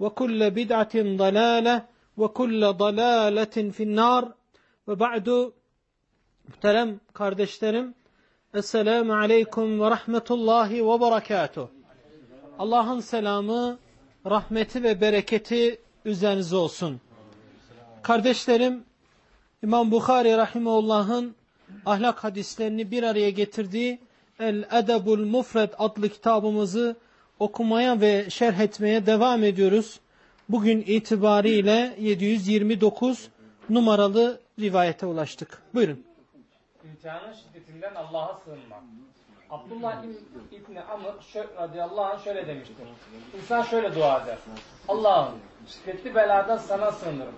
وكل بدعة ضلالة وكل ضلالة في النار ve ba'du muhterem kardeşlerim Esselamu Aleyküm ve Rahmetullahi ve Berekatuh Allah'ın selamı, rahmeti ve bereketi üzerinize olsun. Kardeşlerim İmam Bukhari Rahimullah'ın ahlak hadislerini bir araya getirdiği El Edebul Mufred adlı kitabımızı okumaya ve şerh etmeye devam ediyoruz. Bugün itibariyle 729 numaralı rivayete ulaştık. Buyurun. İmtihanın şiddetinden Allah'a sığınmak. Abdullah İbni Amr radıyallahu anh şöyle demiştir. İnsan şöyle dua eder. Allah'ım şiddetli beladan sana sığınırım.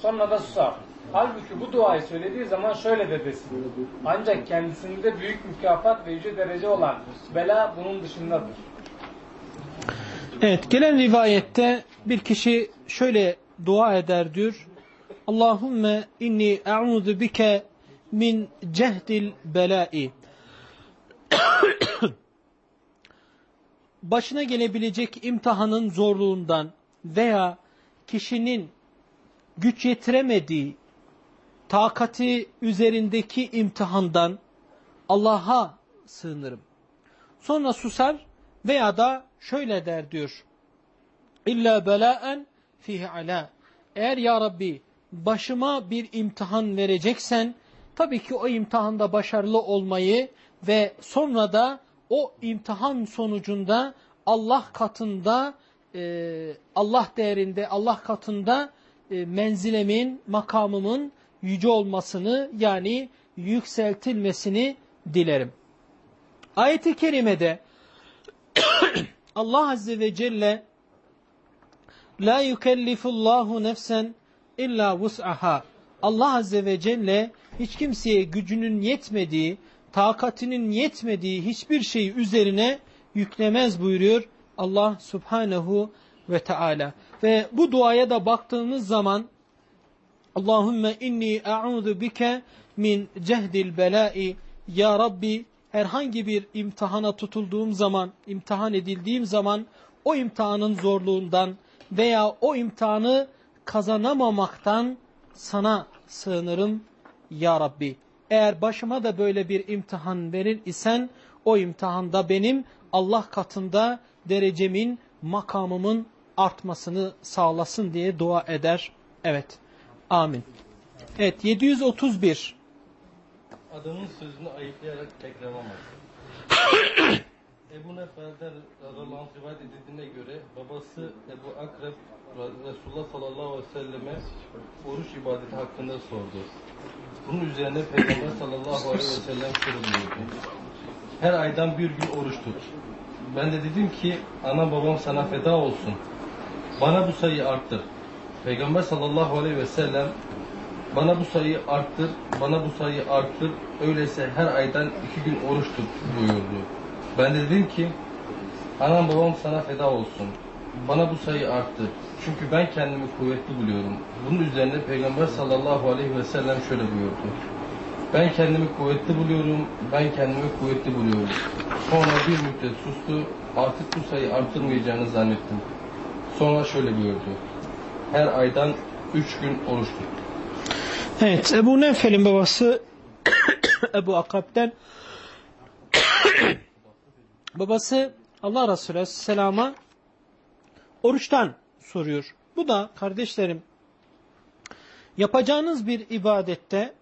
Sonra da susar. Halbuki bu duayı söylediği zaman şöyle de desin. Ancak kendisinde büyük mükafat ve yüce derece olan bela bunun dışındadır. Evet gelen rivayette bir kişi şöyle dua eder diyor. Allahümme inni e'udu bike min cehdil belai. Başına gelebilecek imtihanın zorluğundan veya kişinin güç yetiremediği takati üzerindeki imtihandan Allah'a sığınırım. Sonra susar veya da şöyle der diyor. İlla belaen fihi ala. Eğer ya Rabbi başıma bir imtihan vereceksen tabii ki o imtihanda başarılı olmayı ve sonra da o imtihan sonucunda Allah katında e, Allah değerinde Allah katında e, menzilemin makamımın yüce olmasını yani yükseltilmesini dilerim. Ayet-i kerimede Allah Azze ve Celle La yukellifullahu nefsen illa vus'aha. Allah Azze ve Celle hiç kimseye gücünün yetmediği, takatinin yetmediği hiçbir şeyi üzerine yüklemez buyuruyor Allah Subhanahu ve Teala. Ve bu duaya da baktığımız zaman Allahümme inni e'udu bike min cehdil belai Ya Rabbi herhangi bir imtihana tutulduğum zaman, imtihan edildiğim zaman o imtihanın zorluğundan veya o imtihanı kazanamamaktan sana sığınırım ya Rabbi. Eğer başıma da böyle bir imtihan verir isen o imtihanda benim Allah katında derecemin, makamımın artmasını sağlasın diye dua eder. Evet. Amin. Evet 731. Adamın sözünü ayıplayarak tekrarlamaz. Ebu Nefer'den radıyallahu anh rivayet edildiğine göre babası Ebu Akrep Resulullah sallallahu aleyhi ve selleme oruç ibadeti hakkında sordu. Bunun üzerine Peygamber sallallahu aleyhi ve sellem soruluyordu. Her aydan bir gün oruç tut. Ben de dedim ki anam babam sana feda olsun. Bana bu sayıyı arttır. Peygamber sallallahu aleyhi ve sellem bana bu sayıyı arttır, bana bu sayıyı arttır. Öyleyse her aydan iki gün oruç tut buyurdu. Ben de dedim ki anam babam sana feda olsun. Bana bu sayı arttı. Çünkü ben kendimi kuvvetli buluyorum. Bunun üzerine Peygamber sallallahu aleyhi ve sellem şöyle buyurdu. Ben kendimi kuvvetli buluyorum, ben kendimi kuvvetli buluyorum. Sonra bir müddet sustu, artık bu sayı artırmayacağını zannettim. Sonra şöyle buyurdu. Her aydan üç gün oruç tut. Evet Ebu Nefel'in babası Ebu Akab'den babası Allah Resulü Aleyhisselam'a oruçtan soruyor. Bu da kardeşlerim yapacağınız bir ibadette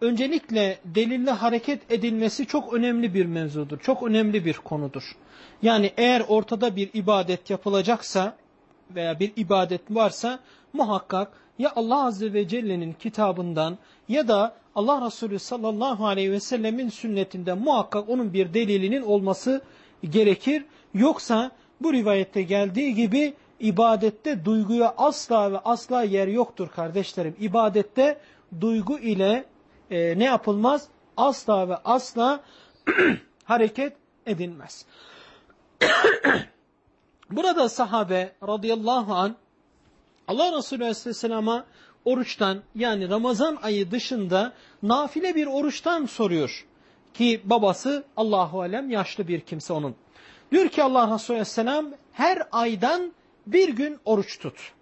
öncelikle delille hareket edilmesi çok önemli bir mevzudur. Çok önemli bir konudur. Yani eğer ortada bir ibadet yapılacaksa veya bir ibadet varsa muhakkak ya Allah Azze ve Celle'nin kitabından ya da Allah Resulü sallallahu aleyhi ve sellemin sünnetinden muhakkak onun bir delilinin olması gerekir. Yoksa bu rivayette geldiği gibi ibadette duyguya asla ve asla yer yoktur kardeşlerim. İbadette duygu ile e, ne yapılmaz? Asla ve asla hareket edilmez. Burada sahabe radıyallahu an Allah Resulü Aleyhisselam'a oruçtan yani Ramazan ayı dışında nafile bir oruçtan soruyor. Ki babası Allahu Alem yaşlı bir kimse onun. Diyor ki Allah Resulü Aleyhisselam her aydan bir gün oruç tut.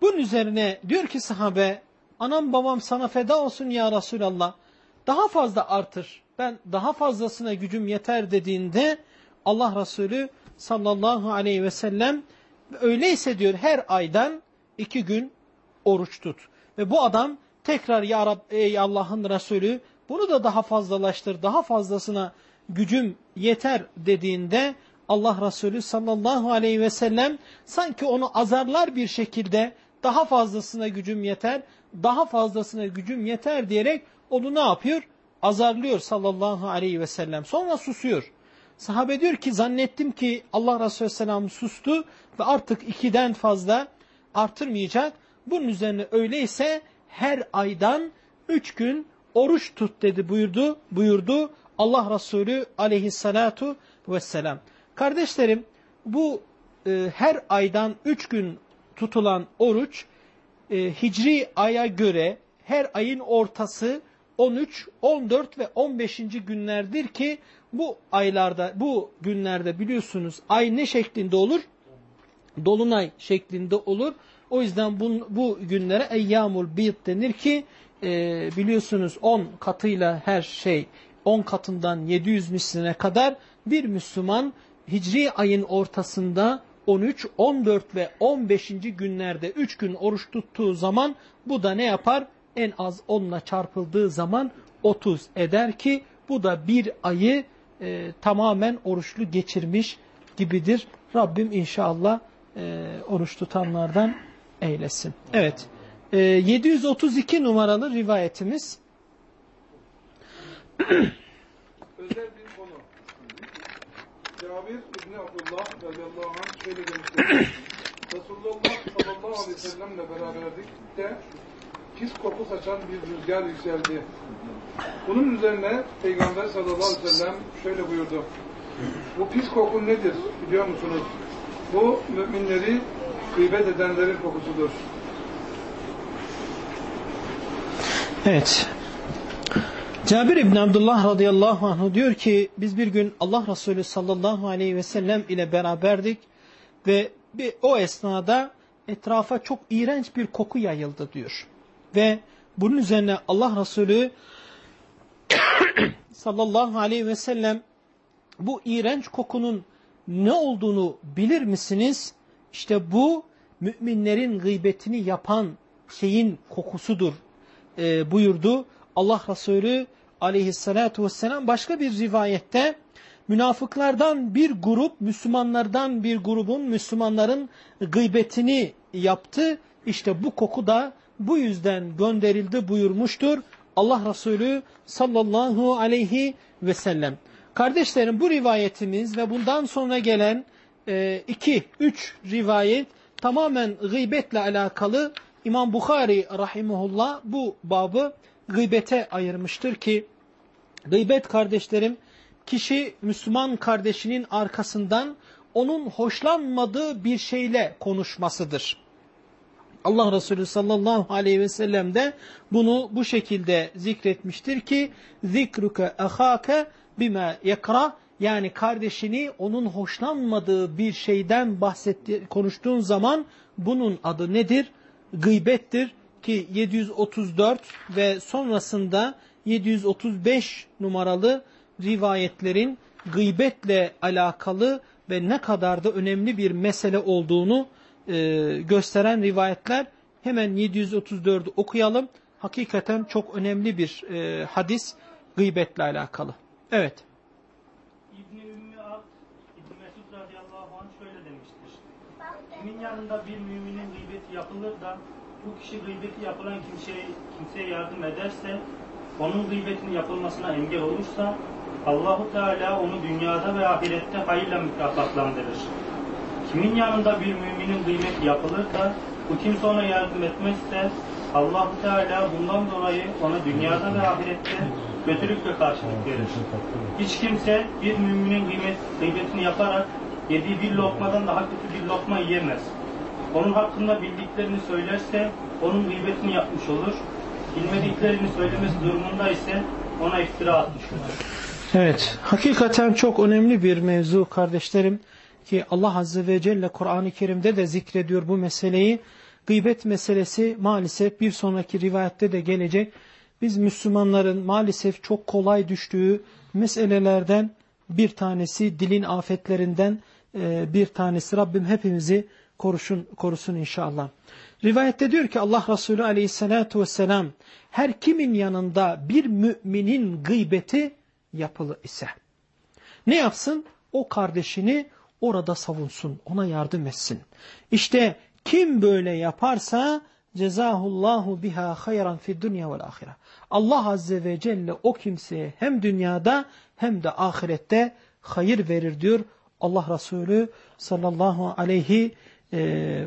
Bunun üzerine diyor ki sahabe anam babam sana feda olsun ya Resulallah daha fazla artır. Ben daha fazlasına gücüm yeter dediğinde Allah Resulü sallallahu aleyhi ve sellem öyleyse diyor her aydan iki gün oruç tut. Ve bu adam tekrar ya Rab ey Allah'ın Resulü bunu da daha fazlalaştır, daha fazlasına gücüm yeter dediğinde Allah Resulü sallallahu aleyhi ve sellem sanki onu azarlar bir şekilde daha fazlasına gücüm yeter, daha fazlasına gücüm yeter diyerek onu ne yapıyor? Azarlıyor sallallahu aleyhi ve sellem. Sonra susuyor. Sahabe diyor ki zannettim ki Allah Resulü Selam sustu ve artık ikiden fazla artırmayacak. Bunun üzerine öyleyse her aydan üç gün oruç tut dedi buyurdu, buyurdu Allah Resulü aleyhissalatu vesselam. Kardeşlerim bu e, her aydan üç gün tutulan oruç e, hicri aya göre her ayın ortası 13, 14 ve 15. günlerdir ki bu aylarda, bu günlerde biliyorsunuz ay ne şeklinde olur? Dolunay şeklinde olur. O yüzden bu, bu günlere eyyamul bid denir ki e, biliyorsunuz 10 katıyla her şey 10 katından 700 misline kadar bir Müslüman Hicri ayın ortasında 13, 14 ve 15. günlerde 3 gün oruç tuttuğu zaman bu da ne yapar? En az 10'la çarpıldığı zaman 30 eder ki bu da bir ayı e, tamamen oruçlu geçirmiş gibidir. Rabbim inşallah e, oruç tutanlardan eylesin. Evet. E, 732 numaralı rivayetimiz. Özel bir konu. Cabir İbni Abdullah radıyallahu anh şöyle demiştir. Resulullah sallallahu aleyhi ve sellemle beraberdik de pis koku saçan bir rüzgar yükseldi. Bunun üzerine Peygamber sallallahu aleyhi ve sellem şöyle buyurdu. Bu pis koku nedir biliyor musunuz? Bu müminleri gıybet edenlerin kokusudur. Evet. Cabir İbni Abdullah radıyallahu anh diyor ki biz bir gün Allah Resulü sallallahu aleyhi ve sellem ile beraberdik ve bir, o esnada etrafa çok iğrenç bir koku yayıldı diyor. Ve bunun üzerine Allah Resulü sallallahu aleyhi ve sellem bu iğrenç kokunun ne olduğunu bilir misiniz? İşte bu müminlerin gıybetini yapan şeyin kokusudur e, buyurdu. Allah Resulü aleyhissalatu vesselam başka bir rivayette münafıklardan bir grup, Müslümanlardan bir grubun, Müslümanların gıybetini yaptı. İşte bu koku da bu yüzden gönderildi buyurmuştur. Allah Resulü sallallahu aleyhi ve sellem. Kardeşlerim bu rivayetimiz ve bundan sonra gelen e, iki, üç rivayet tamamen gıybetle alakalı İmam Bukhari rahimullah bu babı gıybete ayırmıştır ki gıybet kardeşlerim kişi Müslüman kardeşinin arkasından onun hoşlanmadığı bir şeyle konuşmasıdır. Allah Resulü sallallahu aleyhi ve sellem de bunu bu şekilde zikretmiştir ki zikruke ahake bima yakra yani kardeşini onun hoşlanmadığı bir şeyden bahsetti, konuştuğun zaman bunun adı nedir? Gıybettir ki 734 ve sonrasında 735 numaralı rivayetlerin gıybetle alakalı ve ne kadar da önemli bir mesele olduğunu e, gösteren rivayetler. Hemen 734'ü okuyalım. Hakikaten çok önemli bir e, hadis gıybetle alakalı. Evet. İbni Ümmü Abd, İbni Mesud radıyallahu anh şöyle demiştir. Kimin yanında bir müminin gıybeti yapılır da bu kişi gıybeti yapılan kimseye, kimseye yardım ederse, onun gıybetinin yapılmasına engel olursa, Allahu Teala onu dünyada ve ahirette hayırla mükafatlandırır. Kimin yanında bir müminin gıybeti yapılır da bu kimse ona yardım etmezse, Allahu Teala bundan dolayı ona dünyada ve ahirette kötülükle karşılık verir. Hiç kimse bir müminin gıymet, gıybetini yaparak yediği bir lokmadan daha kötü bir lokma yiyemez. Onun hakkında bildiklerini söylerse onun gıybetini yapmış olur. Bilmediklerini söylemesi durumunda ise ona iftira atmış olur. Evet, hakikaten çok önemli bir mevzu kardeşlerim ki Allah Azze ve Celle Kur'an-ı Kerim'de de zikrediyor bu meseleyi. Gıybet meselesi maalesef bir sonraki rivayette de gelecek. Biz Müslümanların maalesef çok kolay düştüğü meselelerden bir tanesi, dilin afetlerinden e, bir tanesi. Rabbim hepimizi korusun, korusun inşallah. Rivayette diyor ki Allah Resulü aleyhissalatu vesselam her kimin yanında bir müminin gıybeti yapılı ise ne yapsın? O kardeşini orada savunsun, ona yardım etsin. İşte kim böyle yaparsa cezahullahu biha hayran fi dunya vel ahire. Allah azze ve celle o kimseye hem dünyada hem de ahirette hayır verir diyor Allah Resulü sallallahu aleyhi e,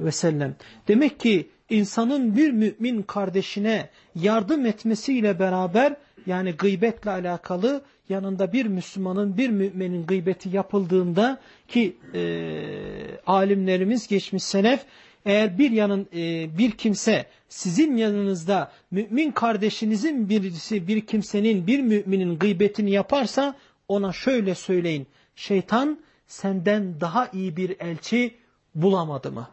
ve sellem. Demek ki insanın bir mümin kardeşine yardım etmesiyle beraber yani gıybetle alakalı yanında bir Müslümanın bir müminin gıybeti yapıldığında ki e, alimlerimiz geçmiş senef eğer bir yanın e, bir kimse sizin yanınızda mümin kardeşinizin birisi bir kimsenin bir müminin gıybetini yaparsa ona şöyle söyleyin. Şeytan senden daha iyi bir elçi bulamadı mı?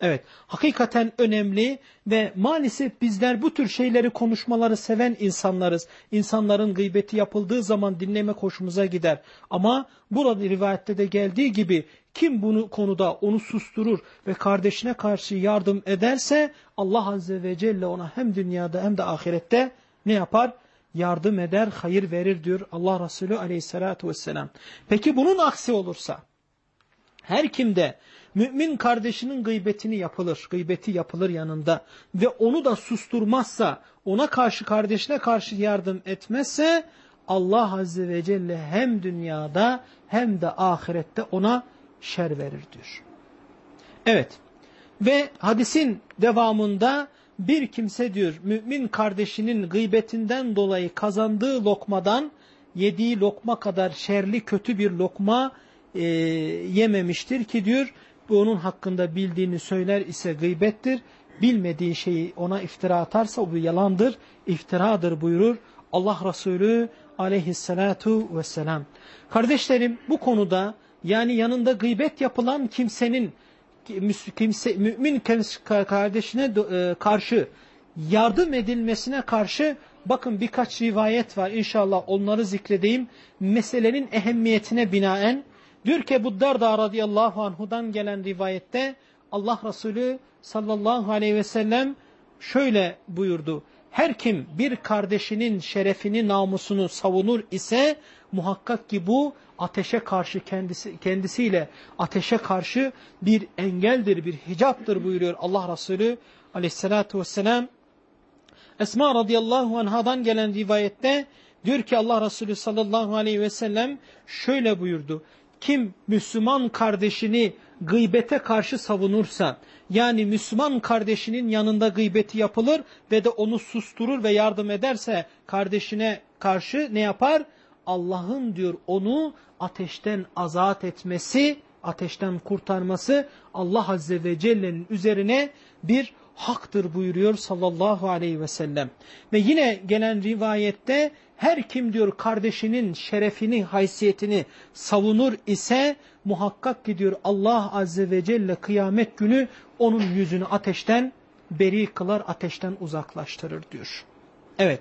Evet, hakikaten önemli ve maalesef bizler bu tür şeyleri konuşmaları seven insanlarız. İnsanların gıybeti yapıldığı zaman dinlemek hoşumuza gider. Ama burada rivayette de geldiği gibi kim bunu konuda onu susturur ve kardeşine karşı yardım ederse Allah Azze ve Celle ona hem dünyada hem de ahirette ne yapar? Yardım eder, hayır verir diyor Allah Resulü aleyhissalatu vesselam. Peki bunun aksi olursa her kimde mümin kardeşinin gıybetini yapılır, gıybeti yapılır yanında ve onu da susturmazsa, ona karşı kardeşine karşı yardım etmezse Allah Azze ve Celle hem dünyada hem de ahirette ona şer verir diyor. Evet ve hadisin devamında bir kimse diyor mümin kardeşinin gıybetinden dolayı kazandığı lokmadan yediği lokma kadar şerli kötü bir lokma e, yememiştir ki diyor bu onun hakkında bildiğini söyler ise gıybettir. Bilmediği şeyi ona iftira atarsa bu yalandır, iftiradır buyurur Allah Resulü aleyhissalatu vesselam. Kardeşlerim bu konuda yani yanında gıybet yapılan kimsenin kimse, mümin kardeşine e, karşı yardım edilmesine karşı bakın birkaç rivayet var inşallah onları zikredeyim. Meselenin ehemmiyetine binaen diyor ki bu Darda radıyallahu anhudan gelen rivayette Allah Resulü sallallahu aleyhi ve sellem şöyle buyurdu. Her kim bir kardeşinin şerefini, namusunu savunur ise muhakkak ki bu ateşe karşı kendisi kendisiyle ateşe karşı bir engeldir, bir hicaptır buyuruyor Allah Resulü aleyhissalatu vesselam. Esma radıyallahu anhadan gelen rivayette diyor ki Allah Resulü sallallahu aleyhi ve sellem şöyle buyurdu. Kim Müslüman kardeşini gıybete karşı savunursa, yani Müslüman kardeşinin yanında gıybeti yapılır ve de onu susturur ve yardım ederse kardeşine karşı ne yapar? Allah'ın diyor onu ateşten azat etmesi ateşten kurtarması Allah Azze ve Celle'nin üzerine bir haktır buyuruyor sallallahu aleyhi ve sellem. Ve yine gelen rivayette her kim diyor kardeşinin şerefini, haysiyetini savunur ise muhakkak ki diyor Allah Azze ve Celle kıyamet günü onun yüzünü ateşten beri kılar, ateşten uzaklaştırır diyor. Evet.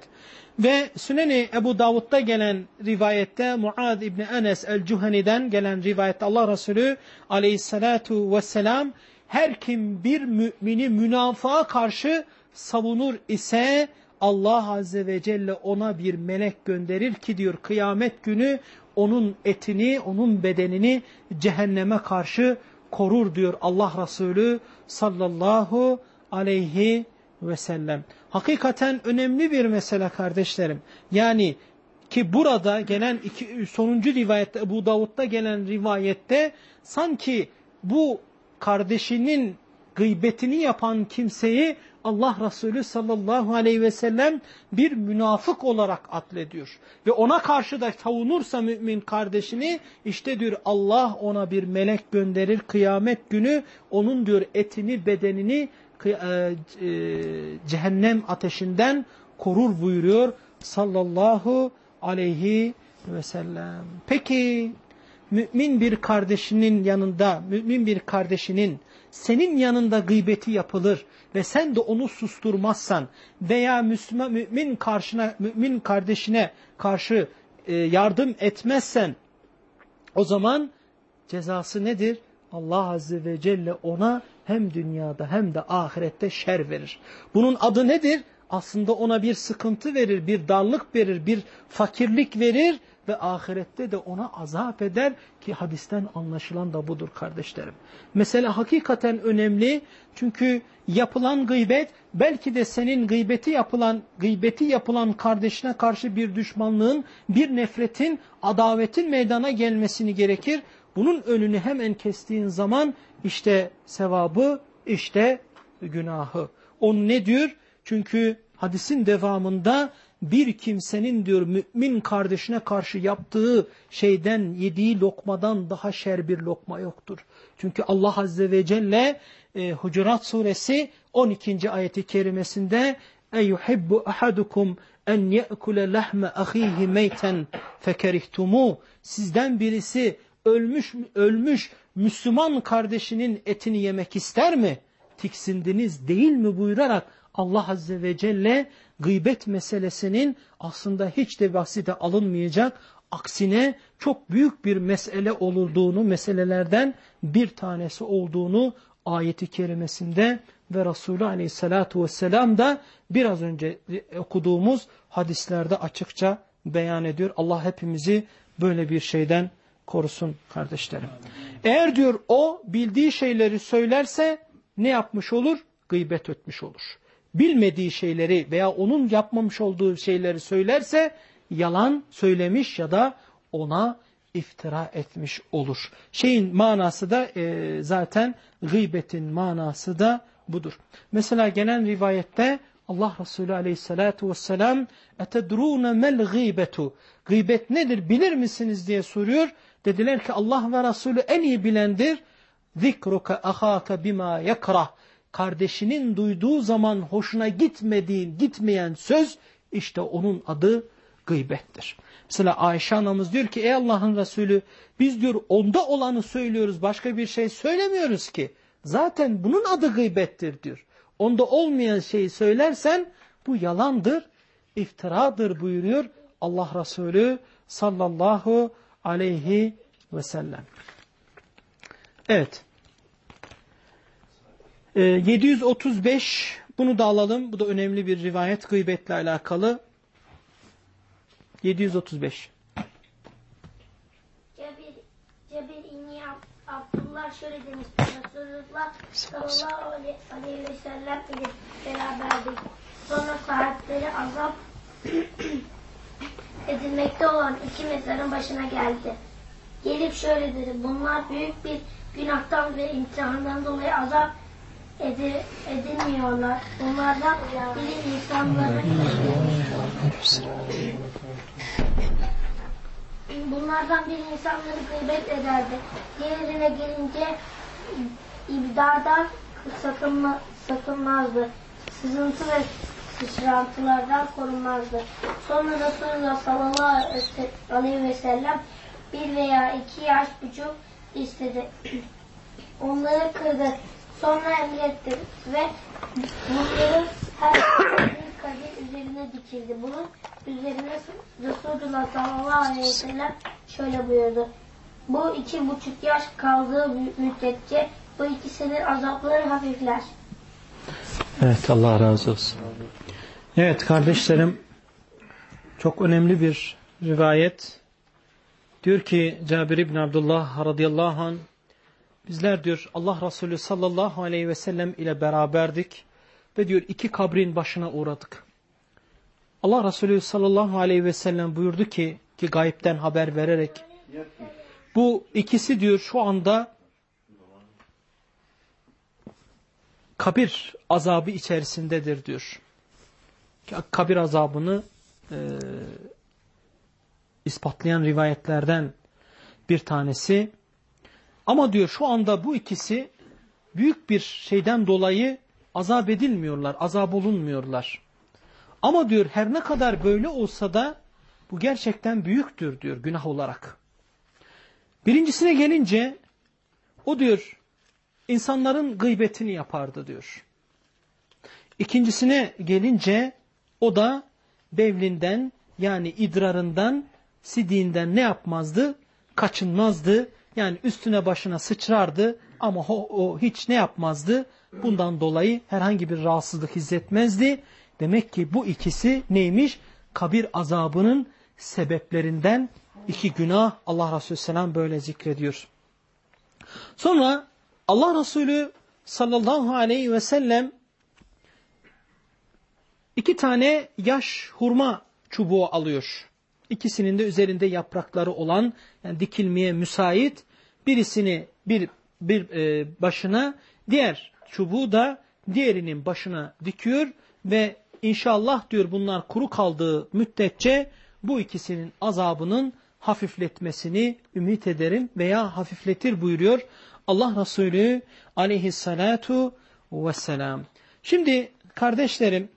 Ve Süneni Ebu Davud'da gelen rivayette Muad İbni Enes el-Cuhani'den gelen rivayette Allah Resulü aleyhissalatu vesselam her kim bir mümini münafığa karşı savunur ise Allah Azze ve Celle ona bir melek gönderir ki diyor kıyamet günü onun etini, onun bedenini cehenneme karşı korur diyor Allah Resulü sallallahu aleyhi ve sellem. Hakikaten önemli bir mesele kardeşlerim. Yani ki burada gelen iki, sonuncu rivayette Ebu Davud'da gelen rivayette sanki bu kardeşinin gıybetini yapan kimseyi Allah Resulü sallallahu aleyhi ve sellem bir münafık olarak atlediyor. Ve ona karşı da savunursa mümin kardeşini işte diyor Allah ona bir melek gönderir kıyamet günü onun diyor etini bedenini e, e, cehennem ateşinden korur buyuruyor sallallahu aleyhi ve sellem. Peki mümin bir kardeşinin yanında, mümin bir kardeşinin senin yanında gıybeti yapılır ve sen de onu susturmazsan veya Müslüman mümin karşına mümin kardeşine karşı e, yardım etmezsen o zaman cezası nedir? Allah Azze ve Celle ona hem dünyada hem de ahirette şer verir. Bunun adı nedir? Aslında ona bir sıkıntı verir, bir darlık verir, bir fakirlik verir ve ahirette de ona azap eder ki hadisten anlaşılan da budur kardeşlerim. Mesela hakikaten önemli çünkü yapılan gıybet belki de senin gıybeti yapılan gıybeti yapılan kardeşine karşı bir düşmanlığın, bir nefretin, adavetin meydana gelmesini gerekir. Bunun önünü hemen kestiğin zaman işte sevabı, işte günahı. O ne diyor? Çünkü hadisin devamında bir kimsenin diyor mümin kardeşine karşı yaptığı şeyden yediği lokmadan daha şer bir lokma yoktur. Çünkü Allah Azze ve Celle e, Hucurat suresi 12. ayeti kerimesinde اَيُحِبُّ أَحَدُكُمْ en ye'kule lahme ahihi meyten fekerihtumu sizden birisi ölmüş ölmüş Müslüman kardeşinin etini yemek ister mi? Tiksindiniz değil mi buyurarak Allah Azze ve Celle gıybet meselesinin aslında hiç de basite alınmayacak, aksine çok büyük bir mesele olurduğunu, meselelerden bir tanesi olduğunu ayeti kerimesinde ve Resulü Aleyhisselatü Vesselam da biraz önce okuduğumuz hadislerde açıkça beyan ediyor. Allah hepimizi böyle bir şeyden korusun kardeşlerim. Eğer diyor o bildiği şeyleri söylerse ne yapmış olur? Gıybet etmiş olur. Bilmediği şeyleri veya onun yapmamış olduğu şeyleri söylerse yalan söylemiş ya da ona iftira etmiş olur. Şeyin manası da e, zaten gıybetin manası da budur. Mesela gelen rivayette Allah Resulü aleyhissalatu vesselam etedrûne mel gıybetu Gıybet nedir bilir misiniz diye soruyor. Dediler ki Allah ve Resulü en iyi bilendir. Zikruka ahaka bima yakrah. Kardeşinin duyduğu zaman hoşuna gitmediğin, gitmeyen söz işte onun adı gıybettir. Mesela Ayşe anamız diyor ki ey Allah'ın Resulü biz diyor onda olanı söylüyoruz başka bir şey söylemiyoruz ki. Zaten bunun adı gıybettir diyor. Onda olmayan şeyi söylersen bu yalandır, iftiradır buyuruyor Allah Resulü sallallahu aleyhi ve sellem. Evet. Ee, 735 bunu da alalım. Bu da önemli bir rivayet gıybetle alakalı. 735. Cebir, Cebir Abdullah şöyle demiştir. Resulullah sallallahu aleyhi ve sellem ile beraberdik. Sonra saatleri azap edilmekte olan iki mezarın başına geldi. Gelip şöyle dedi. Bunlar büyük bir günahtan ve imtihandan dolayı azap edi, edilmiyorlar. Bunlardan biri insanları gıybet ederdi. Diğerine gelince ibdardan sakınma, sakınmazdı. Sızıntı ve sıçrantılardan korunmazdı. Sonra Resulullah sallallahu aleyhi ve sellem bir veya iki yaş buçuk istedi. Onları kırdı. Sonra emretti ve bunların her bir kabir üzerine dikildi. Bunun üzerine Resulullah sallallahu aleyhi ve sellem şöyle buyurdu. Bu iki buçuk yaş kaldığı müddetçe bu ikisinin azapları hafifler. Evet Allah razı olsun. Evet kardeşlerim çok önemli bir rivayet. Diyor ki Cabir İbn Abdullah radıyallahu anh bizler diyor Allah Resulü sallallahu aleyhi ve sellem ile beraberdik ve diyor iki kabrin başına uğradık. Allah Resulü sallallahu aleyhi ve sellem buyurdu ki ki gayipten haber vererek bu ikisi diyor şu anda kabir azabı içerisindedir diyor. Kabir azabını e, ispatlayan rivayetlerden bir tanesi. Ama diyor şu anda bu ikisi büyük bir şeyden dolayı azap edilmiyorlar, azap olunmuyorlar. Ama diyor her ne kadar böyle olsa da bu gerçekten büyüktür diyor günah olarak. Birincisine gelince o diyor insanların gıybetini yapardı diyor. İkincisine gelince o da bevlinden yani idrarından, sidiğinden ne yapmazdı? Kaçınmazdı. Yani üstüne başına sıçrardı ama o, o hiç ne yapmazdı? Bundan dolayı herhangi bir rahatsızlık hissetmezdi. Demek ki bu ikisi neymiş? Kabir azabının sebeplerinden iki günah Allah Resulü Selam böyle zikrediyor. Sonra Allah Resulü sallallahu aleyhi ve sellem iki tane yaş hurma çubuğu alıyor. İkisinin de üzerinde yaprakları olan yani dikilmeye müsait birisini bir bir e, başına diğer çubuğu da diğerinin başına dikiyor ve inşallah diyor bunlar kuru kaldığı müddetçe bu ikisinin azabının hafifletmesini ümit ederim veya hafifletir buyuruyor Allah Resulü aleyhissalatu vesselam. Şimdi kardeşlerim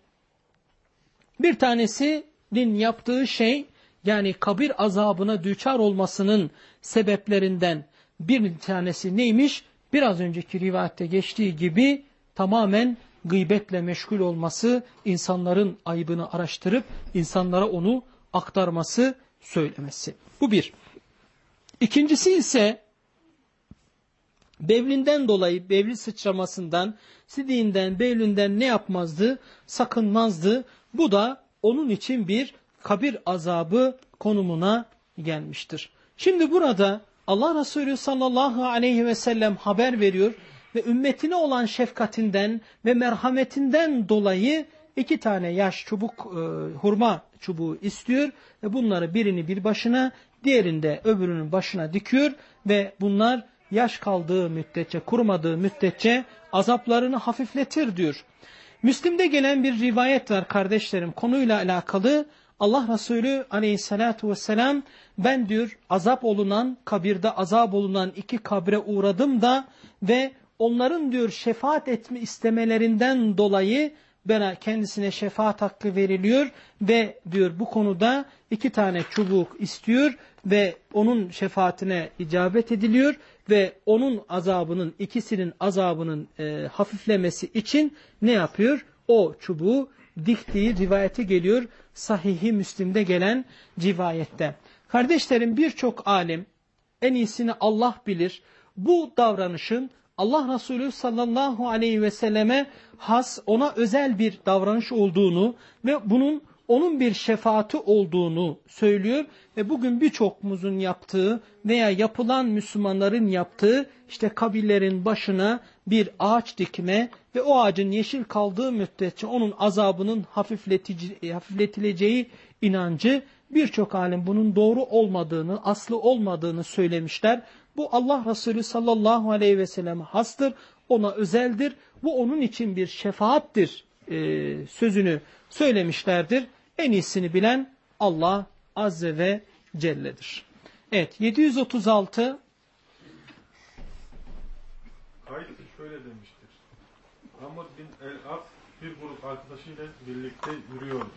bir tanesinin yaptığı şey yani kabir azabına düçar olmasının sebeplerinden bir tanesi neymiş? Biraz önceki rivayette geçtiği gibi tamamen gıybetle meşgul olması, insanların ayıbını araştırıp insanlara onu aktarması, söylemesi. Bu bir. İkincisi ise bevlinden dolayı, bevli sıçramasından, sidiğinden, bevlinden ne yapmazdı? Sakınmazdı. Bu da onun için bir kabir azabı konumuna gelmiştir. Şimdi burada Allah Resulü sallallahu aleyhi ve sellem haber veriyor ve ümmetine olan şefkatinden ve merhametinden dolayı iki tane yaş çubuk e, hurma çubuğu istiyor ve bunları birini bir başına diğerinde öbürünün başına dikiyor ve bunlar yaş kaldığı müddetçe kurumadığı müddetçe azaplarını hafifletir diyor. Müslim'de gelen bir rivayet var kardeşlerim konuyla alakalı. Allah Resulü aleyhissalatu vesselam ben diyor azap olunan kabirde azap olunan iki kabre uğradım da ve onların diyor şefaat etme istemelerinden dolayı bana kendisine şefaat hakkı veriliyor ve diyor bu konuda iki tane çubuk istiyor ve onun şefaatine icabet ediliyor ve onun azabının ikisinin azabının hafiflemesi için ne yapıyor? O çubuğu diktiği rivayete geliyor sahihi Müslim'de gelen rivayette. Kardeşlerim birçok alim en iyisini Allah bilir. Bu davranışın Allah Resulü sallallahu aleyhi ve selleme has ona özel bir davranış olduğunu ve bunun onun bir şefaati olduğunu söylüyor ve bugün birçokumuzun yaptığı veya yapılan Müslümanların yaptığı işte kabillerin başına bir ağaç dikme ve o ağacın yeşil kaldığı müddetçe onun azabının hafifletileceği inancı birçok alim bunun doğru olmadığını, aslı olmadığını söylemişler. Bu Allah Resulü sallallahu aleyhi ve selleme hastır, ona özeldir. Bu onun için bir şefaattir e, sözünü söylemişlerdir. En iyisini bilen Allah Azze ve Celle'dir. Evet 736 şöyle demiştir. Amr bin el-As bir grup arkadaşıyla birlikte yürüyordu.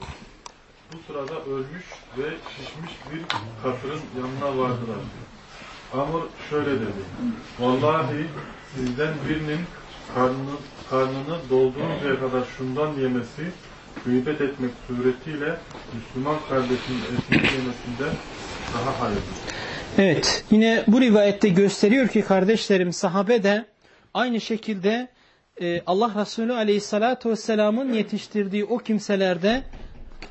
Bu sırada ölmüş ve şişmiş bir katırın yanına vardılar. Amr şöyle dedi. Vallahi sizden birinin karnını, karnını dolduruncaya kadar şundan yemesi, gıybet etmek suretiyle Müslüman kardeşinin etini yemesinden daha hayırlıdır. Evet yine bu rivayette gösteriyor ki kardeşlerim sahabe de aynı şekilde e, Allah Resulü Aleyhisselatü Vesselam'ın yetiştirdiği o kimselerde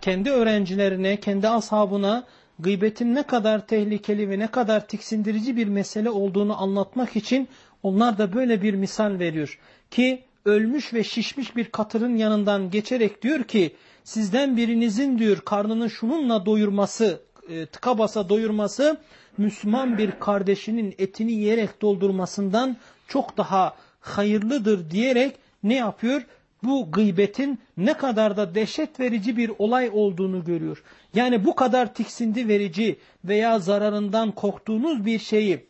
kendi öğrencilerine, kendi ashabına gıybetin ne kadar tehlikeli ve ne kadar tiksindirici bir mesele olduğunu anlatmak için onlar da böyle bir misal veriyor. Ki ölmüş ve şişmiş bir katırın yanından geçerek diyor ki sizden birinizin diyor karnını şununla doyurması, e, tıka basa doyurması Müslüman bir kardeşinin etini yiyerek doldurmasından çok daha hayırlıdır diyerek ne yapıyor? Bu gıybetin ne kadar da dehşet verici bir olay olduğunu görüyor. Yani bu kadar tiksindi verici veya zararından korktuğunuz bir şeyi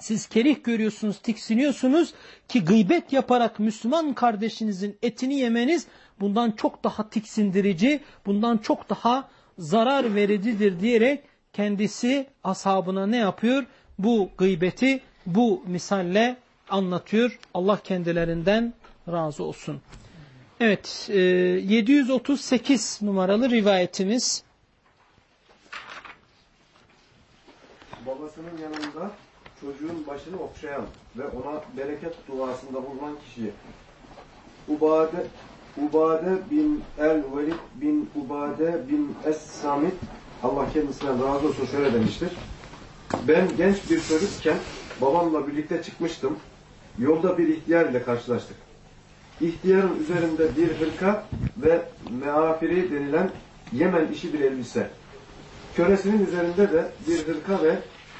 siz kerih görüyorsunuz, tiksiniyorsunuz ki gıybet yaparak Müslüman kardeşinizin etini yemeniz bundan çok daha tiksindirici, bundan çok daha zarar vericidir diyerek kendisi ashabına ne yapıyor? Bu gıybeti bu misalle anlatıyor. Allah kendilerinden razı olsun. Evet, e, 738 numaralı rivayetimiz. babasının yanında çocuğun başını okşayan ve ona bereket duasında bulunan kişi Ubade Ubade bin el-Velid bin Ubade bin Es-Samit Allah kendisinden razı olsun şöyle demiştir. Ben genç bir çocukken babamla birlikte çıkmıştım. Yolda bir ihtiyar ile karşılaştık. İhtiyarın üzerinde bir hırka ve meafiri denilen Yemen işi bir elbise. Köresinin üzerinde de bir hırka ve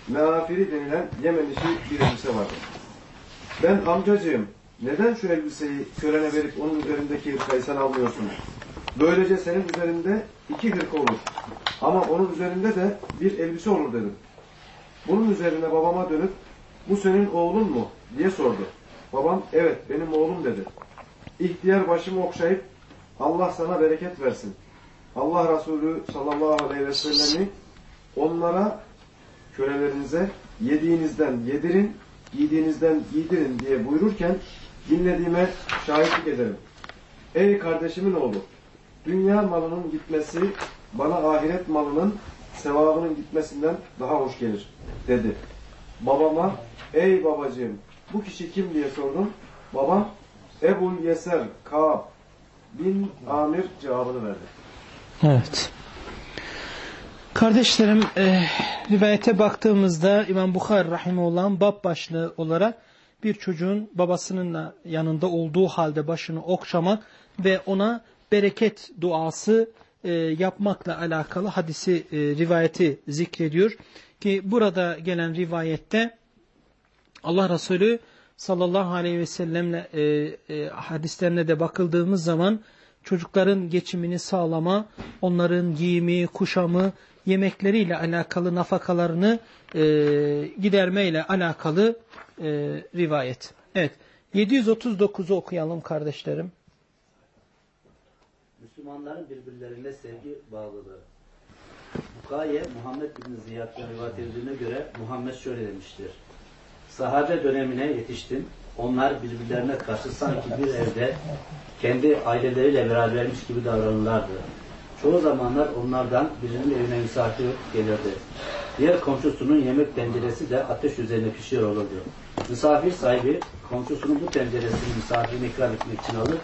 meafiri denilen Yemen işi bir elbise vardı. Ben amcacığım neden şu elbiseyi körene verip onun üzerindeki hırkayı sen almıyorsun? Böylece senin üzerinde iki hırka olur. Ama onun üzerinde de bir elbise olur dedim. Bunun üzerine babama dönüp bu senin oğlun mu diye sordu. Babam evet benim oğlum dedi. İhtiyar başımı okşayıp Allah sana bereket versin. Allah Resulü sallallahu aleyhi ve sellemi onlara kölelerinize yediğinizden yedirin, giydiğinizden giydirin diye buyururken dinlediğime şahitlik ederim. Ey kardeşimin oğlu, dünya malının gitmesi bana ahiret malının sevabının gitmesinden daha hoş gelir dedi. Babama ey babacığım bu kişi kim diye sordum. Babam Ebul Yeser Kaab bin Amir cevabını verdi. Evet. Kardeşlerim e, rivayete baktığımızda İmam Bukhari Rahimullah bab başlığı olarak bir çocuğun babasının yanında olduğu halde başını okşamak ve ona bereket duası e, yapmakla alakalı hadisi e, rivayeti zikrediyor. Ki burada gelen rivayette Allah Resulü sallallahu aleyhi ve sellemle e, e, hadislerine de bakıldığımız zaman çocukların geçimini sağlama, onların giyimi, kuşamı, yemekleriyle alakalı nafakalarını e, gidermeyle alakalı e, rivayet. Evet. 739'u okuyalım kardeşlerim. Müslümanların birbirlerine sevgi bağlılığı. Bukaye Muhammed bin Ziyad'dan rivayet edildiğine göre Muhammed şöyle demiştir. Sahabe dönemine yetiştim. Onlar birbirlerine karşı sanki bir evde kendi aileleriyle berabermiş gibi davranırlardı. Çoğu zamanlar onlardan birinin evine misafir gelirdi. Diğer komşusunun yemek tenceresi de ateş üzerine pişiyor olurdu. Misafir sahibi komşusunun bu tenceresini misafirine ikram etmek için alır.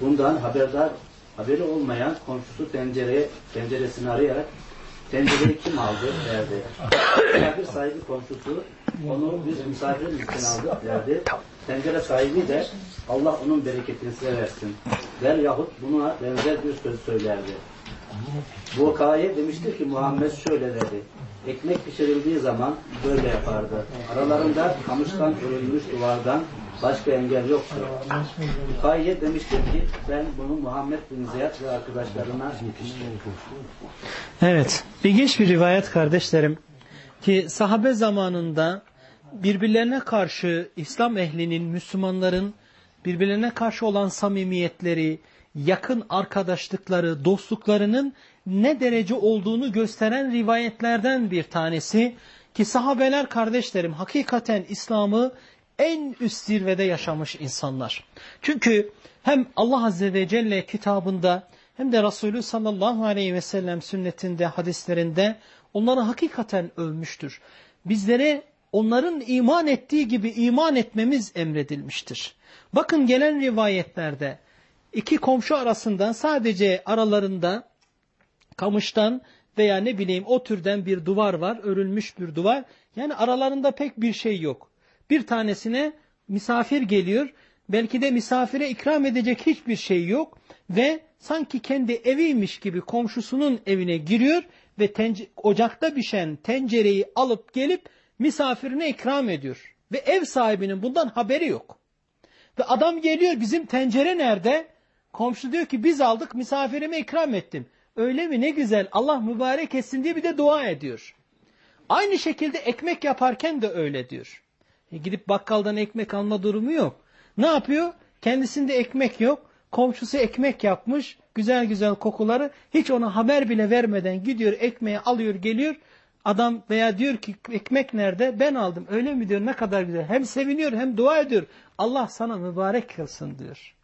Bundan haberdar haberi olmayan komşusu tencereye, tenceresini arayarak tencereyi kim aldı derdi. Misafir sahibi komşusu onu biz misafirin için aldık derdi. Tencere sahibi de Allah onun bereketini size versin der yahut buna benzer bir söz söylerdi. Bu hikaye demiştir ki Muhammed şöyle dedi. Ekmek pişirildiği zaman böyle yapardı. Aralarında kamıştan örülmüş duvardan başka engel yoktu. Hikaye demiştir ki ben bunu Muhammed bin Ziyad ve arkadaşlarına yetiştim. Evet. İlginç bir rivayet kardeşlerim. Ki sahabe zamanında birbirlerine karşı İslam ehlinin, Müslümanların birbirlerine karşı olan samimiyetleri, yakın arkadaşlıkları, dostluklarının ne derece olduğunu gösteren rivayetlerden bir tanesi. Ki sahabeler kardeşlerim hakikaten İslam'ı en üst zirvede yaşamış insanlar. Çünkü hem Allah Azze ve Celle kitabında hem de Resulü sallallahu aleyhi ve sellem sünnetinde, hadislerinde onları hakikaten övmüştür. Bizlere onların iman ettiği gibi iman etmemiz emredilmiştir. Bakın gelen rivayetlerde iki komşu arasından sadece aralarında kamıştan veya ne bileyim o türden bir duvar var, örülmüş bir duvar. Yani aralarında pek bir şey yok. Bir tanesine misafir geliyor, belki de misafire ikram edecek hiçbir şey yok ve sanki kendi eviymiş gibi komşusunun evine giriyor ve ocakta pişen tencereyi alıp gelip misafirine ikram ediyor. Ve ev sahibinin bundan haberi yok. Ve adam geliyor bizim tencere nerede? Komşu diyor ki biz aldık misafirime ikram ettim. Öyle mi ne güzel Allah mübarek etsin diye bir de dua ediyor. Aynı şekilde ekmek yaparken de öyle diyor. E gidip bakkaldan ekmek alma durumu yok. Ne yapıyor? Kendisinde ekmek yok. Komşusu ekmek yapmış. Güzel güzel kokuları. Hiç ona haber bile vermeden gidiyor ekmeği alıyor geliyor. Adam veya diyor ki ekmek nerede? Ben aldım. Öyle mi diyor? Ne kadar güzel. Hem seviniyor hem dua ediyor. Allah sana mübarek kılsın diyor.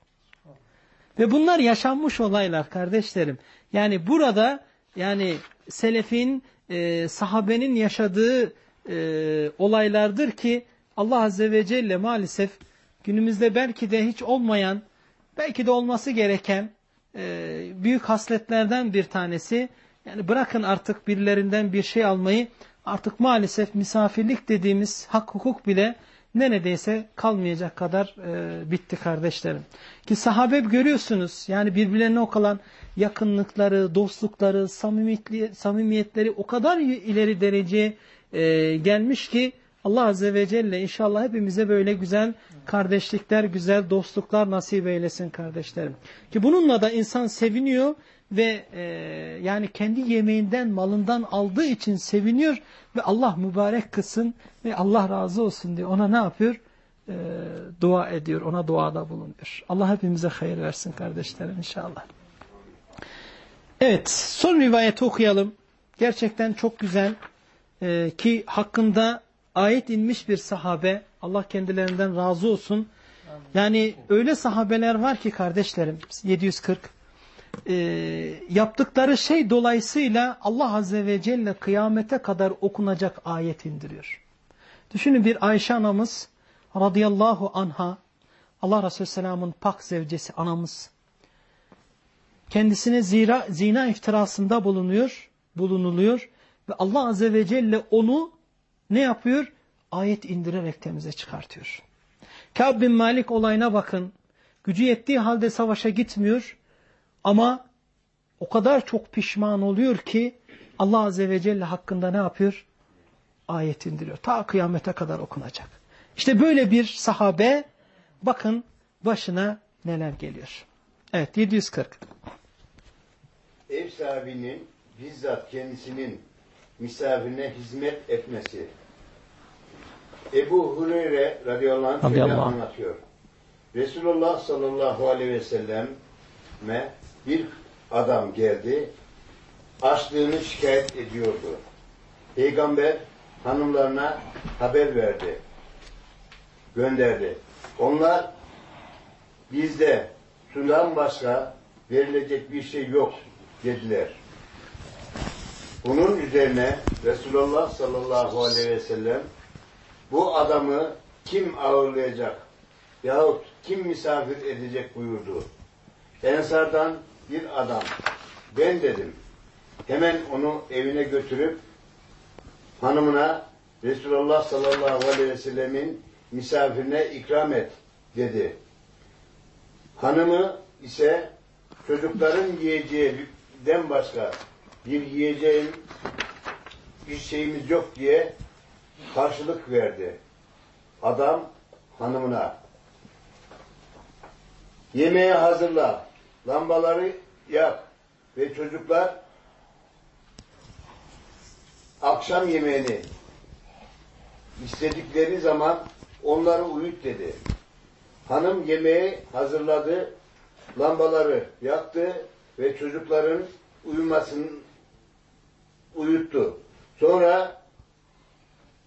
Ve bunlar yaşanmış olaylar kardeşlerim. Yani burada yani selefin, e, sahabenin yaşadığı e, olaylardır ki Allah Azze ve Celle maalesef günümüzde belki de hiç olmayan, belki de olması gereken e, büyük hasletlerden bir tanesi. Yani bırakın artık birilerinden bir şey almayı artık maalesef misafirlik dediğimiz hak hukuk bile neredeyse kalmayacak kadar e, bitti kardeşlerim. Ki sahabe görüyorsunuz yani birbirlerine o kalan yakınlıkları, dostlukları, samimiyetleri o kadar ileri dereceye gelmiş ki Allah Azze ve Celle inşallah hepimize böyle güzel kardeşlikler, güzel dostluklar nasip eylesin kardeşlerim. Ki bununla da insan seviniyor ve e, yani kendi yemeğinden, malından aldığı için seviniyor ve Allah mübarek kılsın ve Allah razı olsun diye ona ne yapıyor? E, dua ediyor, ona duada bulunuyor. Allah hepimize hayır versin kardeşlerim inşallah. Evet, son rivayeti okuyalım. Gerçekten çok güzel e, ki hakkında ayet inmiş bir sahabe. Allah kendilerinden razı olsun. Yani öyle sahabeler var ki kardeşlerim 740 e, yaptıkları şey dolayısıyla Allah Azze ve Celle kıyamete kadar okunacak ayet indiriyor. Düşünün bir Ayşe anamız radıyallahu anha Allah Resulü Selam'ın pak zevcesi anamız kendisine zira, zina iftirasında bulunuyor, bulunuluyor ve Allah Azze ve Celle onu ne yapıyor? Ayet indirerek temize çıkartıyor. Kâb bin Malik olayına bakın. Gücü yettiği halde savaşa gitmiyor ama o kadar çok pişman oluyor ki Allah Azze ve Celle hakkında ne yapıyor? Ayet indiriyor. Ta kıyamete kadar okunacak. İşte böyle bir sahabe bakın başına neler geliyor. Evet 740. Ev sahibinin bizzat kendisinin misafirine hizmet etmesi. Ebu Hureyre radıyallahu anh şöyle anlatıyor. Resulullah sallallahu aleyhi ve selleme bir adam geldi. Açlığını şikayet ediyordu. Peygamber hanımlarına haber verdi. Gönderdi. Onlar bizde sudan başka verilecek bir şey yok dediler. Bunun üzerine Resulullah sallallahu aleyhi ve sellem bu adamı kim ağırlayacak yahut kim misafir edecek buyurdu. Ensardan bir adam. Ben dedim. Hemen onu evine götürüp hanımına Resulullah sallallahu aleyhi ve sellemin misafirine ikram et dedi. Hanımı ise çocukların yiyeceğinden başka bir yiyeceğim bir şeyimiz yok diye karşılık verdi. Adam hanımına yemeği hazırla, lambaları yak ve çocuklar akşam yemeğini istedikleri zaman onları uyut dedi. Hanım yemeği hazırladı, lambaları yaktı ve çocukların uyumasını uyuttu. Sonra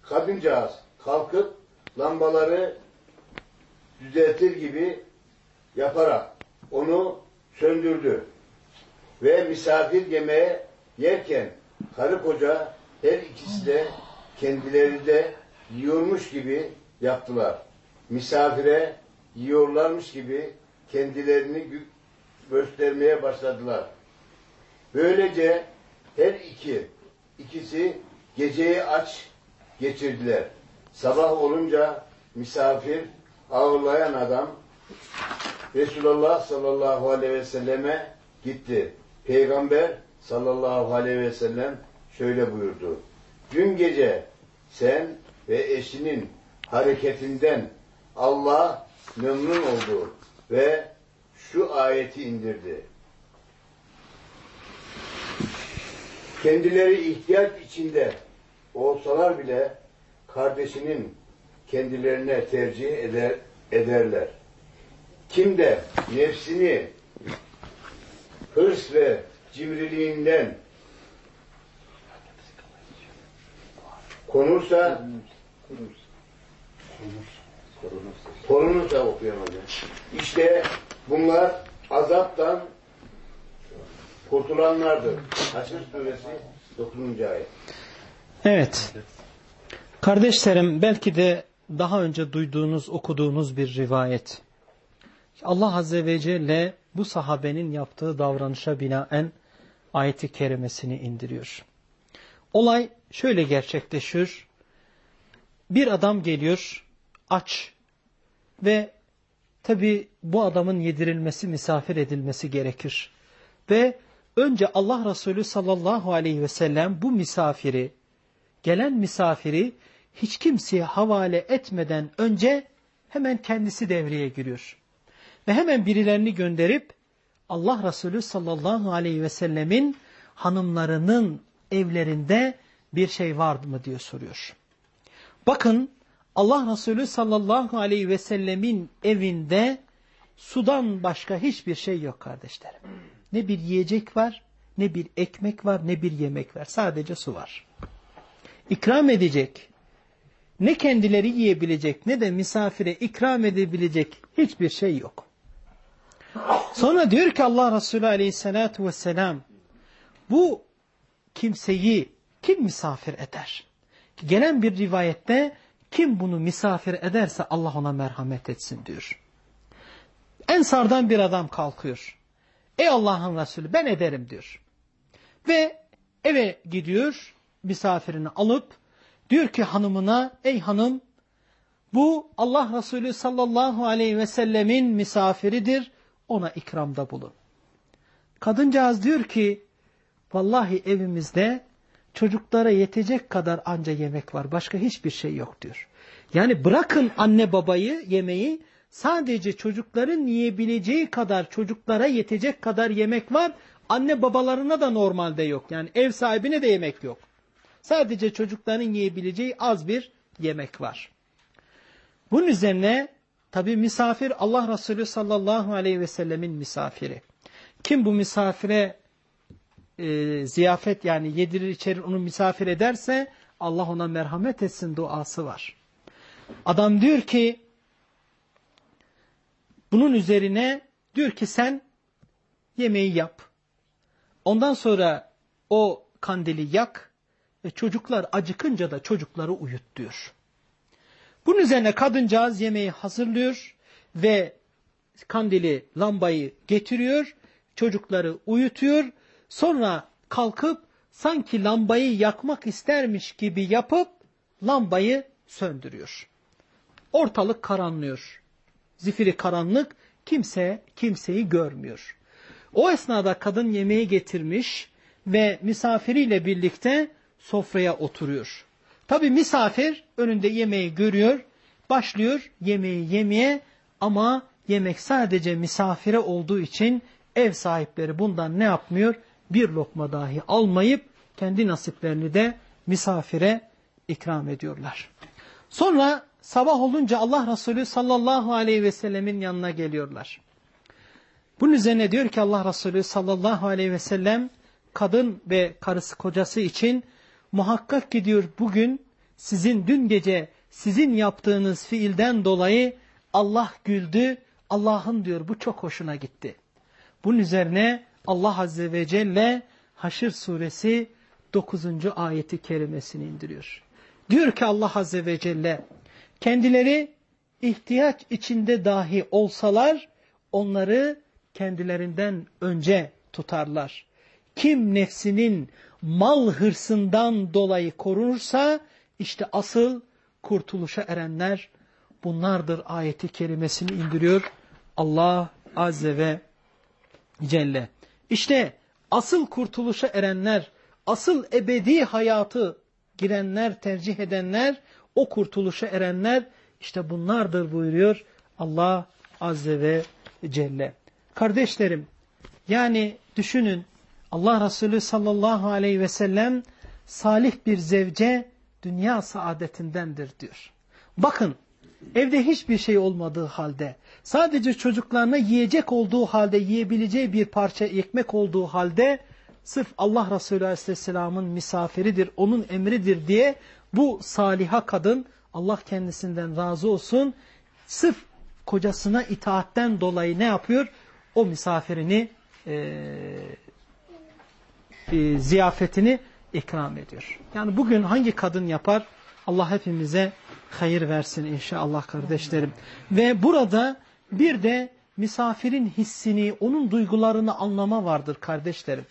kadıncağız kalkıp lambaları düzeltir gibi yaparak onu söndürdü. Ve misafir yemeği yerken karı koca her ikisi de kendileri de yiyormuş gibi yaptılar. Misafire yiyorlarmış gibi kendilerini gö- göstermeye başladılar. Böylece her iki ikisi geceyi aç geçirdiler. Sabah olunca misafir ağırlayan adam Resulullah sallallahu aleyhi ve selleme gitti. Peygamber sallallahu aleyhi ve sellem şöyle buyurdu. Dün gece sen ve eşinin hareketinden Allah memnun oldu ve şu ayeti indirdi. Kendileri ihtiyaç içinde olsalar bile kardeşinin kendilerine tercih eder, ederler. Kim de nefsini hırs ve cimriliğinden konursa korunursa okuyamadım. İşte bunlar azaptan kurtulanlardır. Haşr suresi 9. ayet. Evet. Kardeşlerim belki de daha önce duyduğunuz, okuduğunuz bir rivayet. Allah Azze ve Celle bu sahabenin yaptığı davranışa binaen ayeti kerimesini indiriyor. Olay şöyle gerçekleşiyor. Bir adam geliyor aç ve tabi bu adamın yedirilmesi, misafir edilmesi gerekir. Ve önce Allah Resulü sallallahu aleyhi ve sellem bu misafiri, gelen misafiri hiç kimseye havale etmeden önce hemen kendisi devreye giriyor. Ve hemen birilerini gönderip Allah Resulü sallallahu aleyhi ve sellemin hanımlarının evlerinde bir şey var mı diye soruyor. Bakın Allah Resulü sallallahu aleyhi ve sellemin evinde sudan başka hiçbir şey yok kardeşlerim. Ne bir yiyecek var, ne bir ekmek var, ne bir yemek var. Sadece su var. İkram edecek, ne kendileri yiyebilecek ne de misafire ikram edebilecek hiçbir şey yok. Sonra diyor ki Allah Resulü aleyhissalatu vesselam bu kimseyi kim misafir eder? Gelen bir rivayette kim bunu misafir ederse Allah ona merhamet etsin diyor. Ensardan bir adam kalkıyor. Ey Allah'ın Resulü ben ederim diyor. Ve eve gidiyor misafirini alıp diyor ki hanımına ey hanım bu Allah Resulü sallallahu aleyhi ve sellemin misafiridir ona ikramda bulun. Kadıncağız diyor ki vallahi evimizde çocuklara yetecek kadar anca yemek var. Başka hiçbir şey yok diyor. Yani bırakın anne babayı yemeği sadece çocukların yiyebileceği kadar çocuklara yetecek kadar yemek var. Anne babalarına da normalde yok. Yani ev sahibine de yemek yok. Sadece çocukların yiyebileceği az bir yemek var. Bunun üzerine tabi misafir Allah Resulü sallallahu aleyhi ve sellemin misafiri. Kim bu misafire e, ziyafet yani yedirir içerir onu misafir ederse Allah ona merhamet etsin duası var. Adam diyor ki bunun üzerine diyor ki sen yemeği yap. Ondan sonra o kandili yak ve çocuklar acıkınca da çocukları uyut diyor. Bunun üzerine kadıncağız yemeği hazırlıyor ve kandili, lambayı getiriyor, çocukları uyutuyor. Sonra kalkıp sanki lambayı yakmak istermiş gibi yapıp lambayı söndürüyor. Ortalık karanlıyor. Zifiri karanlık, kimse kimseyi görmüyor. O esnada kadın yemeği getirmiş ve misafiriyle birlikte sofraya oturuyor. Tabi misafir önünde yemeği görüyor, başlıyor yemeği yemeye ama yemek sadece misafire olduğu için ev sahipleri bundan ne yapmıyor? Bir lokma dahi almayıp kendi nasiplerini de misafire ikram ediyorlar. Sonra sabah olunca Allah Resulü sallallahu aleyhi ve sellemin yanına geliyorlar. Bunun üzerine diyor ki Allah Resulü sallallahu aleyhi ve sellem kadın ve karısı kocası için muhakkak ki diyor bugün sizin dün gece sizin yaptığınız fiilden dolayı Allah güldü. Allah'ın diyor bu çok hoşuna gitti. Bunun üzerine Allah Azze ve Celle Haşr suresi 9. ayeti kerimesini indiriyor. Diyor ki Allah Azze ve Celle kendileri ihtiyaç içinde dahi olsalar onları kendilerinden önce tutarlar. Kim nefsinin mal hırsından dolayı korunursa işte asıl kurtuluşa erenler bunlardır ayeti kerimesini indiriyor Allah Azze ve Celle. İşte asıl kurtuluşa erenler, asıl ebedi hayatı girenler, tercih edenler, o kurtuluşa erenler işte bunlardır buyuruyor Allah Azze ve Celle. Kardeşlerim yani düşünün Allah Resulü sallallahu aleyhi ve sellem salih bir zevce dünya saadetindendir diyor. Bakın evde hiçbir şey olmadığı halde sadece çocuklarına yiyecek olduğu halde yiyebileceği bir parça ekmek olduğu halde sırf Allah Resulü Aleyhisselam'ın misafiridir, onun emridir diye bu saliha kadın Allah kendisinden razı olsun sırf kocasına itaatten dolayı ne yapıyor? O misafirini e, e, ziyafetini ikram ediyor. Yani bugün hangi kadın yapar? Allah hepimize hayır versin inşallah kardeşlerim. Ve burada bir de misafirin hissini, onun duygularını anlama vardır kardeşlerim.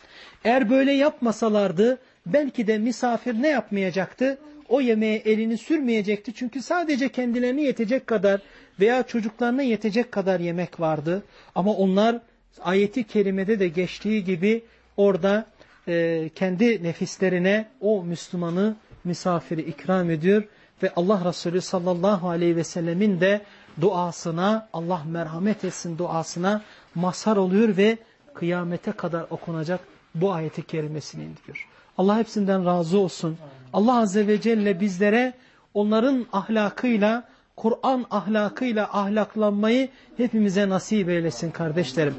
Eğer böyle yapmasalardı belki de misafir ne yapmayacaktı? O yemeğe elini sürmeyecekti. Çünkü sadece kendilerine yetecek kadar veya çocuklarına yetecek kadar yemek vardı. Ama onlar ayeti kerimede de geçtiği gibi orada e, kendi nefislerine o Müslümanı misafiri ikram ediyor. Ve Allah Resulü sallallahu aleyhi ve sellemin de duasına Allah merhamet etsin duasına mazhar oluyor ve kıyamete kadar okunacak bu ayeti kerimesini indiriyor. Allah hepsinden razı olsun. Allah Azze ve Celle bizlere onların ahlakıyla, Kur'an ahlakıyla ahlaklanmayı hepimize nasip eylesin kardeşlerim.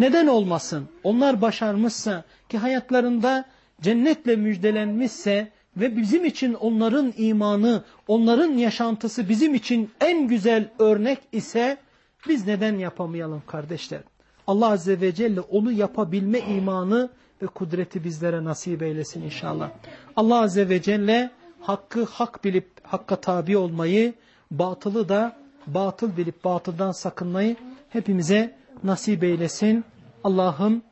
Neden olmasın? Onlar başarmışsa ki hayatlarında cennetle müjdelenmişse ve bizim için onların imanı, onların yaşantısı bizim için en güzel örnek ise biz neden yapamayalım kardeşler? Allah Azze ve Celle onu yapabilme imanı ve kudreti bizlere nasip eylesin inşallah. Allah Azze ve Celle hakkı hak bilip hakka tabi olmayı, batılı da batıl bilip batıldan sakınmayı hepimize nasip eylesin. Allah'ım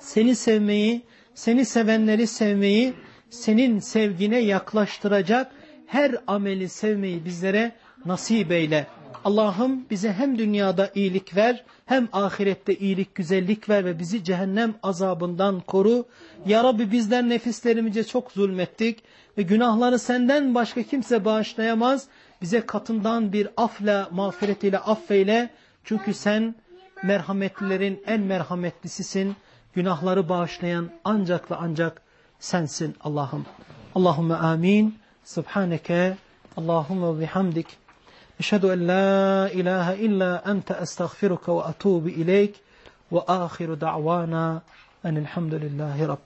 seni sevmeyi, seni sevenleri sevmeyi, senin sevgine yaklaştıracak her ameli sevmeyi bizlere nasip eyle. Allah'ım bize hem dünyada iyilik ver, hem ahirette iyilik, güzellik ver ve bizi cehennem azabından koru. Ya Rabbi bizler nefislerimize çok zulmettik ve günahları senden başka kimse bağışlayamaz. Bize katından bir afla, mağfiret affeyle. Çünkü sen merhametlilerin en merhametlisisin. Günahları bağışlayan ancak ve ancak sensin Allah'ım. Allahümme amin. Subhaneke Allahümme bihamdik. Eşhedü en la ilahe illa ente estağfiruka ve atubu ileyk. Ve ahiru da'vana enilhamdülillahi rabbil